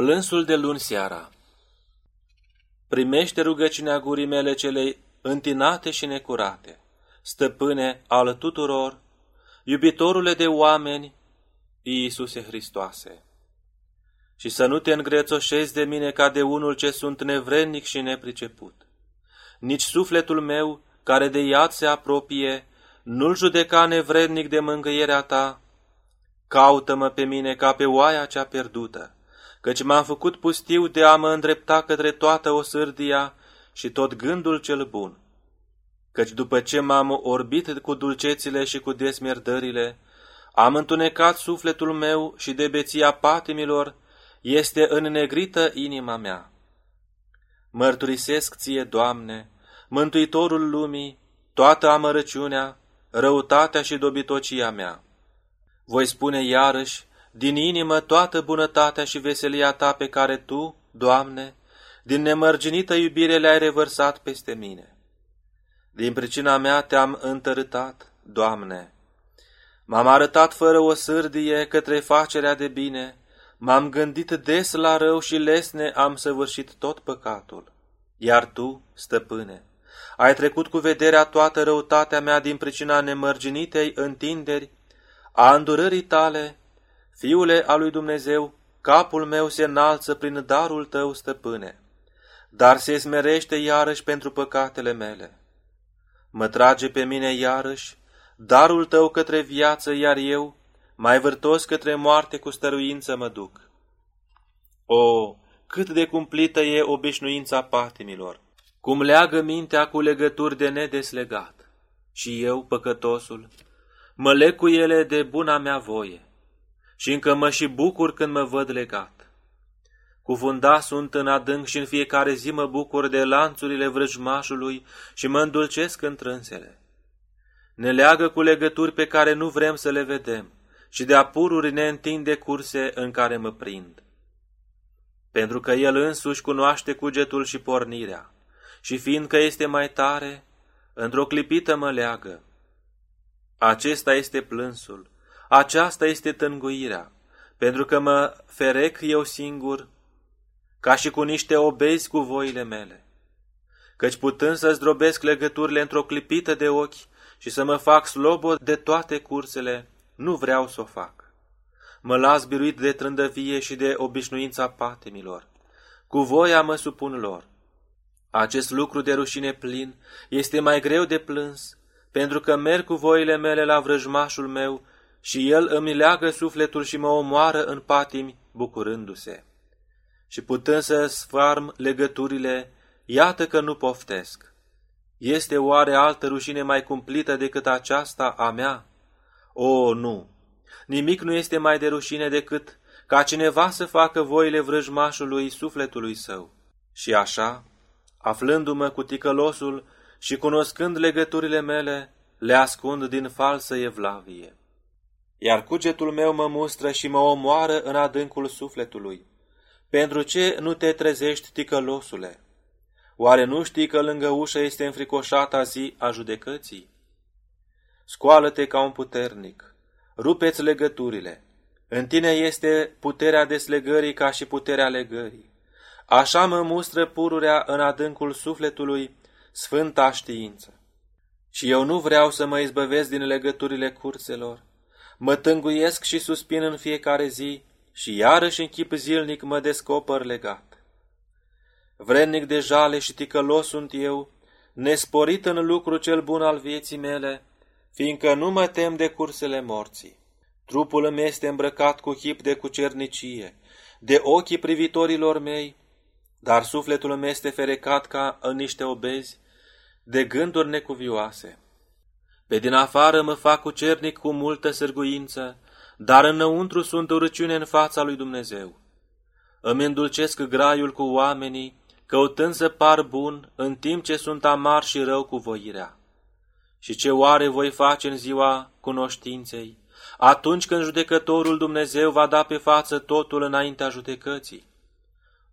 Plânsul de luni seara Primește rugăciunea gurii mele celei întinate și necurate, stăpâne al tuturor, iubitorule de oameni, Iisuse Hristoase. Și să nu te îngrețoșezi de mine ca de unul ce sunt nevrednic și nepriceput. Nici sufletul meu, care de iad se apropie, nu-l judeca nevrednic de mângâierea ta. Caută-mă pe mine ca pe oaia cea pierdută căci m-am făcut pustiu de a mă îndrepta către toată osârdia și tot gândul cel bun. Căci după ce m-am orbit cu dulcețile și cu desmierdările, am întunecat sufletul meu și de beția patimilor este înnegrită inima mea. Mărturisesc ție, Doamne, Mântuitorul lumii, toată amărăciunea, răutatea și dobitocia mea. Voi spune iarăși din inimă toată bunătatea și veselia ta pe care tu, Doamne, din nemărginită iubire le-ai revărsat peste mine. Din pricina mea te-am întărâtat, Doamne. M-am arătat fără o sârdie către facerea de bine, m-am gândit des la rău și lesne am săvârșit tot păcatul. Iar tu, stăpâne, ai trecut cu vederea toată răutatea mea din pricina nemărginitei întinderi, a îndurării tale Fiule al lui Dumnezeu, capul meu se înalță prin darul tău, stăpâne, dar se smerește iarăși pentru păcatele mele. Mă trage pe mine iarăși darul tău către viață, iar eu, mai vârtos către moarte cu stăruință mă duc. O, cât de cumplită e obișnuința patimilor, cum leagă mintea cu legături de nedeslegat. Și eu, păcătosul, mă leg cu ele de buna mea voie și încă mă și bucur când mă văd legat. Cuvunda sunt în adânc și în fiecare zi mă bucur de lanțurile vrăjmașului și mă îndulcesc în trânsele. Ne leagă cu legături pe care nu vrem să le vedem și de apururi ne întinde curse în care mă prind. Pentru că el însuși cunoaște cugetul și pornirea și fiindcă este mai tare, într-o clipită mă leagă. Acesta este plânsul, aceasta este tânguirea, pentru că mă ferec eu singur, ca și cu niște obezi cu voile mele. Căci putând să zdrobesc legăturile într-o clipită de ochi și să mă fac slobo de toate cursele, nu vreau să o fac. Mă las biruit de trândăvie și de obișnuința patimilor. Cu voia mă supun lor. Acest lucru de rușine plin este mai greu de plâns, pentru că merg cu voile mele la vrăjmașul meu și el îmi leagă sufletul și mă omoară în patimi, bucurându-se. Și putând să sfarm legăturile, iată că nu poftesc. Este oare altă rușine mai cumplită decât aceasta a mea? O, nu! Nimic nu este mai de rușine decât ca cineva să facă voile vrăjmașului sufletului său. Și așa, aflându-mă cu ticălosul și cunoscând legăturile mele, le ascund din falsă evlavie iar cugetul meu mă mustră și mă omoară în adâncul sufletului. Pentru ce nu te trezești, ticălosule? Oare nu știi că lângă ușă este înfricoșata zi a judecății? Scoală-te ca un puternic, rupeți legăturile. În tine este puterea deslegării ca și puterea legării. Așa mă mustră pururea în adâncul sufletului, sfânta știință. Și eu nu vreau să mă izbăvesc din legăturile curselor, Mă tânguiesc și suspin în fiecare zi și iarăși în chip zilnic mă descoper legat. Vrednic de jale și ticălos sunt eu, nesporit în lucru cel bun al vieții mele, fiindcă nu mă tem de cursele morții. Trupul îmi este îmbrăcat cu chip de cucernicie, de ochii privitorilor mei, dar sufletul îmi este ferecat ca în niște obezi, de gânduri necuvioase. Pe din afară mă fac cucernic cu multă sârguință, dar înăuntru sunt urăciune în fața lui Dumnezeu. Îmi îndulcesc graiul cu oamenii, căutând să par bun, în timp ce sunt amar și rău cu voirea. Și ce oare voi face în ziua cunoștinței, atunci când judecătorul Dumnezeu va da pe față totul înaintea judecății?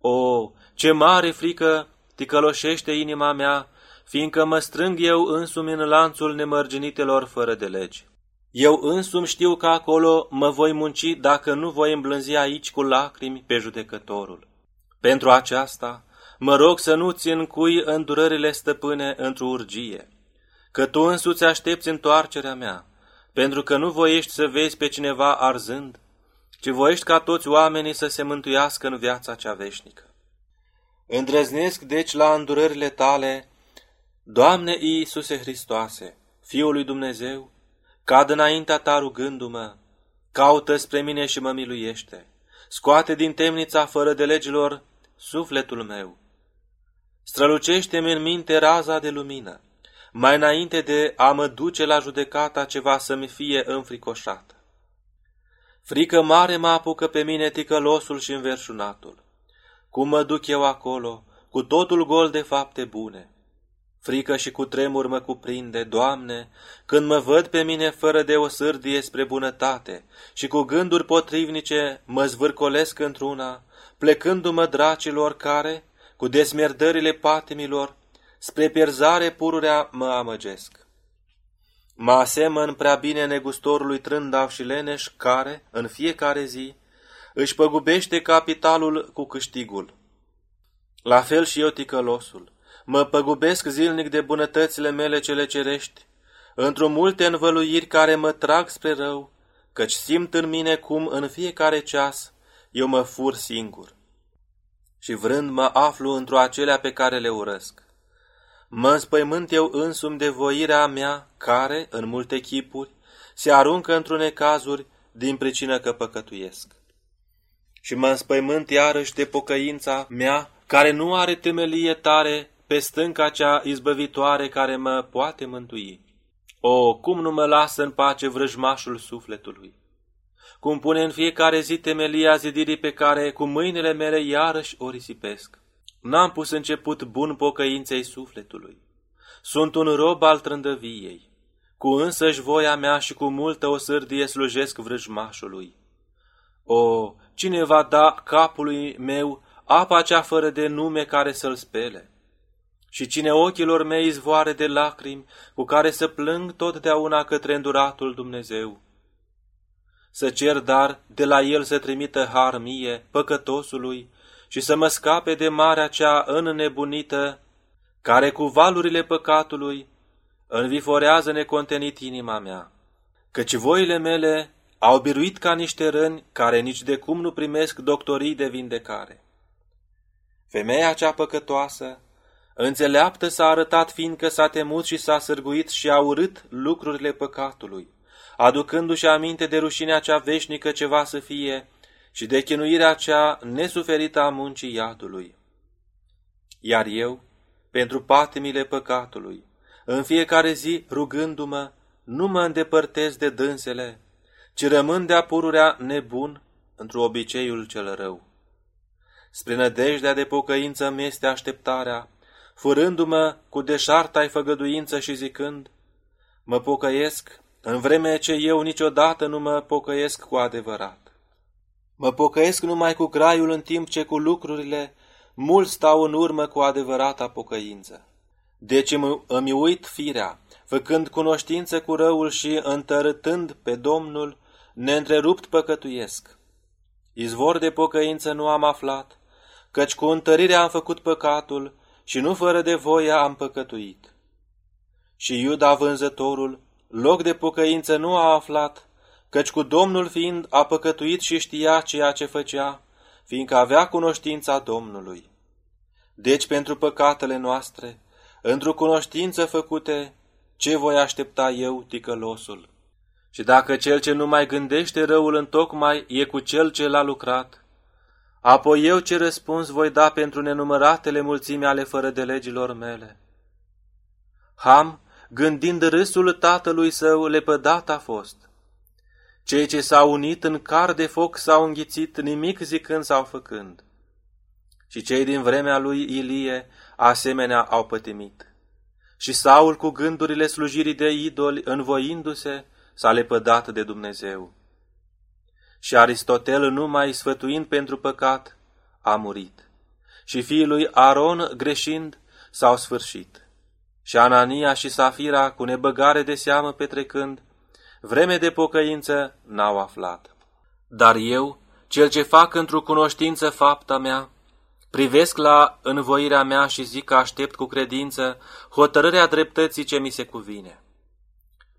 O, ce mare frică ticăloșește inima mea fiindcă mă strâng eu însumi în lanțul nemărginitelor fără de legi. Eu însumi știu că acolo mă voi munci dacă nu voi îmblânzi aici cu lacrimi pe judecătorul. Pentru aceasta, mă rog să nu ți încui îndurările stăpâne într-o urgie, că tu însuți aștepți întoarcerea mea, pentru că nu voiești să vezi pe cineva arzând, ci voiești ca toți oamenii să se mântuiască în viața cea veșnică. Îndrăznesc deci la îndurările tale, Doamne Iisuse Hristoase, Fiul lui Dumnezeu, cad înaintea ta rugându-mă, caută spre mine și mă miluiește, scoate din temnița fără de legilor sufletul meu. Strălucește-mi în minte raza de lumină, mai înainte de a mă duce la judecata ceva să-mi fie înfricoșată. Frică mare mă apucă pe mine ticălosul și înverșunatul. Cum mă duc eu acolo, cu totul gol de fapte bune? Frică și cu tremur mă cuprinde, Doamne, când mă văd pe mine fără de o sârdie spre bunătate și cu gânduri potrivnice mă zvârcolesc într-una, plecându-mă dracilor care, cu desmierdările patimilor, spre pierzare pururea mă amăgesc. Mă asemăn prea bine negustorului trândav și leneș care, în fiecare zi, își păgubește capitalul cu câștigul. La fel și eu ticălosul, mă păgubesc zilnic de bunătățile mele cele cerești, într-o multe învăluiri care mă trag spre rău, căci simt în mine cum în fiecare ceas eu mă fur singur. Și vrând mă aflu într-o acelea pe care le urăsc. Mă înspăimânt eu însumi de voirea mea, care, în multe chipuri, se aruncă într-un necazuri din pricină că păcătuiesc. Și mă înspăimânt iarăși de pocăința mea, care nu are temelie tare pe stânca cea izbăvitoare care mă poate mântui. O, cum nu mă lasă în pace vrăjmașul sufletului! Cum pune în fiecare zi temelia zidirii pe care cu mâinile mele iarăși o risipesc. N-am pus început bun pocăinței sufletului. Sunt un rob al trândăviei. Cu însăși voia mea și cu multă o sârdie slujesc vrăjmașului. O, cine va da capului meu apa cea fără de nume care să-l spele? Și cine ochilor mei izvoare de lacrimi cu care să plâng totdeauna către înduratul Dumnezeu? Să cer dar de la el să trimită har mie, păcătosului, și să mă scape de marea cea înnebunită, care cu valurile păcatului înviforează necontenit inima mea. Căci voile mele au biruit ca niște răni care nici de cum nu primesc doctorii de vindecare. Femeia cea păcătoasă, înțeleaptă s-a arătat fiindcă s-a temut și s-a sârguit și a urât lucrurile păcatului, aducându-și aminte de rușinea cea veșnică ce va să fie și de chinuirea cea nesuferită a muncii iadului. Iar eu, pentru patimile păcatului, în fiecare zi rugându-mă, nu mă îndepărtez de dânsele, ci rămân de-a pururea nebun într obiceiul cel rău. Spre nădejdea de pocăință mi este așteptarea, furându-mă cu deșarta-i făgăduință și zicând, mă pocăiesc, în vreme ce eu niciodată nu mă pocăiesc cu adevărat. Mă pocăiesc numai cu graiul în timp ce cu lucrurile mult stau în urmă cu adevărata pocăință. Deci îmi, îmi uit firea, făcând cunoștință cu răul și întărâtând pe Domnul, neîntrerupt păcătuiesc. Izvor de pocăință nu am aflat, căci cu întărirea am făcut păcatul și nu fără de voia am păcătuit. Și Iuda vânzătorul, loc de pocăință nu a aflat, căci cu Domnul fiind a păcătuit și știa ceea ce făcea, fiindcă avea cunoștința Domnului. Deci pentru păcatele noastre, într-o cunoștință făcute, ce voi aștepta eu, ticălosul? Și dacă cel ce nu mai gândește răul în tocmai e cu cel ce l-a lucrat, apoi eu ce răspuns voi da pentru nenumăratele mulțimi ale fără de legilor mele? Ham, gândind râsul tatălui său, lepădat a fost. Cei ce s-au unit în car de foc s-au înghițit, nimic zicând sau făcând. Și cei din vremea lui Ilie asemenea au pătimit. Și Saul cu gândurile slujirii de idoli, învoindu-se, s-a lepădat de Dumnezeu. Și Aristotel, numai sfătuind pentru păcat, a murit. Și fiii lui Aron, greșind, s-au sfârșit. Și Anania și Safira, cu nebăgare de seamă petrecând, vreme de pocăință n-au aflat. Dar eu, cel ce fac într-o cunoștință fapta mea, privesc la învoirea mea și zic că aștept cu credință hotărârea dreptății ce mi se cuvine.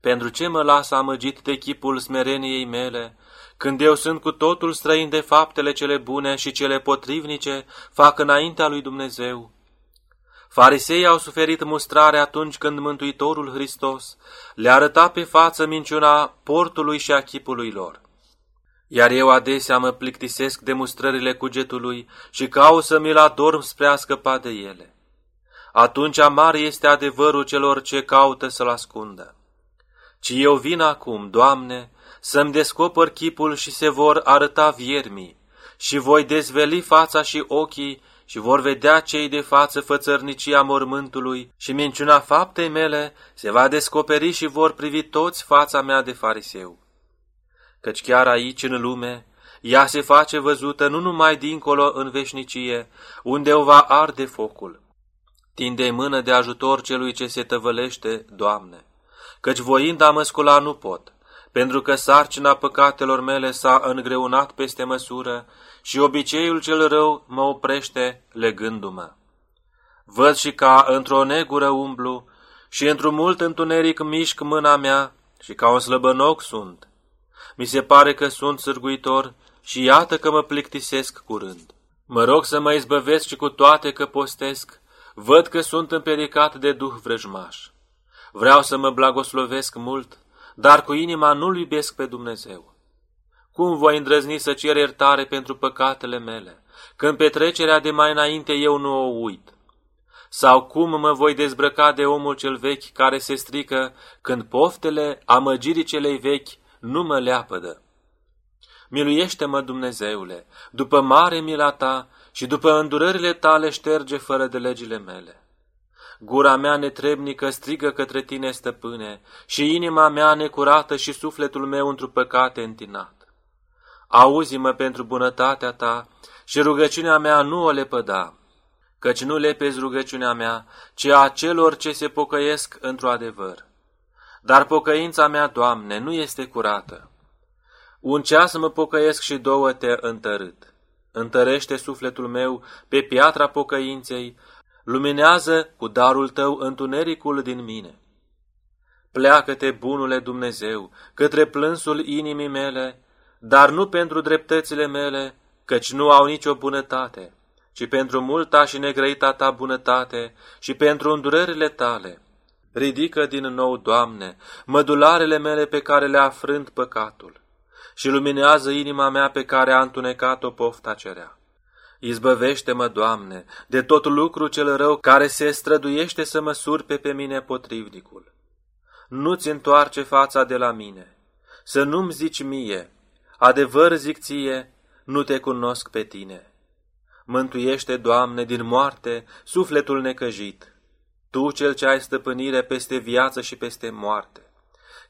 Pentru ce mă las amăgit de chipul smereniei mele, când eu sunt cu totul străin de faptele cele bune și cele potrivnice, fac înaintea lui Dumnezeu? Farisei au suferit mustrare atunci când Mântuitorul Hristos le arăta pe față minciuna portului și a chipului lor. Iar eu adesea mă plictisesc de mustrările cugetului și caut să mi-l adorm spre a scăpa de ele. Atunci amar este adevărul celor ce caută să-l ascundă. Ci eu vin acum, Doamne, să-mi descoper chipul și se vor arăta viermii, și voi dezveli fața și ochii și vor vedea cei de față fățărnicia mormântului și minciuna faptei mele se va descoperi și vor privi toți fața mea de fariseu. Căci chiar aici în lume, ea se face văzută nu numai dincolo în veșnicie, unde o va arde focul. Tinde mână de ajutor celui ce se tăvălește, Doamne, căci voind a măscula nu pot, pentru că sarcina păcatelor mele s-a îngreunat peste măsură și obiceiul cel rău mă oprește legându-mă. Văd și ca într-o negură umblu și într-un mult întuneric mișc mâna mea și ca un slăbănoc sunt. Mi se pare că sunt sârguitor și iată că mă plictisesc curând. Mă rog să mă izbăvesc și cu toate că postesc, văd că sunt împericat de duh vrăjmaș. Vreau să mă blagoslovesc mult, dar cu inima nu-L iubesc pe Dumnezeu. Cum voi îndrăzni să cer iertare pentru păcatele mele, când petrecerea de mai înainte eu nu o uit? Sau cum mă voi dezbrăca de omul cel vechi care se strică când poftele amăgirii celei vechi nu mă leapădă? Miluiește-mă, Dumnezeule, după mare mila ta și după îndurările tale șterge fără de legile mele. Gura mea netrebnică strigă către tine, stăpâne, și inima mea necurată și sufletul meu într-o păcate întinat. Auzi-mă pentru bunătatea ta și rugăciunea mea nu o lepăda, căci nu lepezi rugăciunea mea, ci a celor ce se pocăiesc într-o adevăr. Dar pocăința mea, Doamne, nu este curată. Un ceas mă pocăiesc și două te întărât. Întărește sufletul meu pe piatra pocăinței, luminează cu darul tău întunericul din mine. Pleacă-te, bunule Dumnezeu, către plânsul inimii mele dar nu pentru dreptățile mele, căci nu au nicio bunătate, ci pentru multa și negrăita ta bunătate și pentru îndurările tale. Ridică din nou, Doamne, mădularele mele pe care le-a frânt păcatul și luminează inima mea pe care a întunecat-o pofta cerea. Izbăvește-mă, Doamne, de tot lucru cel rău care se străduiește să mă surpe pe mine potrivnicul. Nu-ți întoarce fața de la mine, să nu-mi zici mie, Adevăr zic ție, nu te cunosc pe tine. Mântuiește, Doamne, din moarte sufletul necăjit, Tu cel ce ai stăpânire peste viață și peste moarte,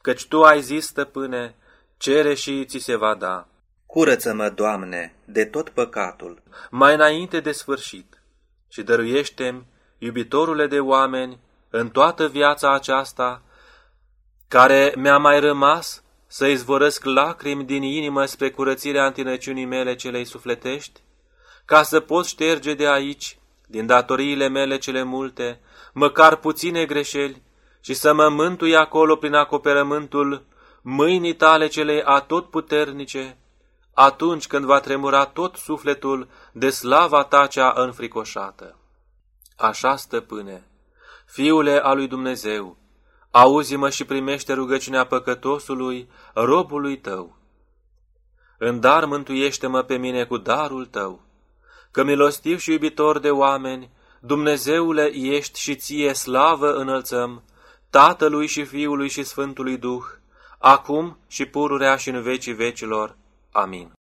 căci Tu ai zis, stăpâne, cere și ți se va da. Curăță-mă, Doamne, de tot păcatul, mai înainte de sfârșit, și dăruiește-mi, iubitorule de oameni, în toată viața aceasta, care mi-a mai rămas să izvorăsc lacrimi din inimă spre curățirea întinăciunii mele celei sufletești, ca să pot șterge de aici, din datoriile mele cele multe, măcar puține greșeli, și să mă mântui acolo prin acoperământul mâinii tale celei atotputernice, atunci când va tremura tot sufletul de slava ta cea înfricoșată. Așa, stăpâne, Fiule al lui Dumnezeu, auzi-mă și primește rugăciunea păcătosului, robului tău. În dar mântuiește-mă pe mine cu darul tău, că milostiv și iubitor de oameni, Dumnezeule ești și ție slavă înălțăm, Tatălui și Fiului și Sfântului Duh, acum și pururea și în vecii vecilor. Amin.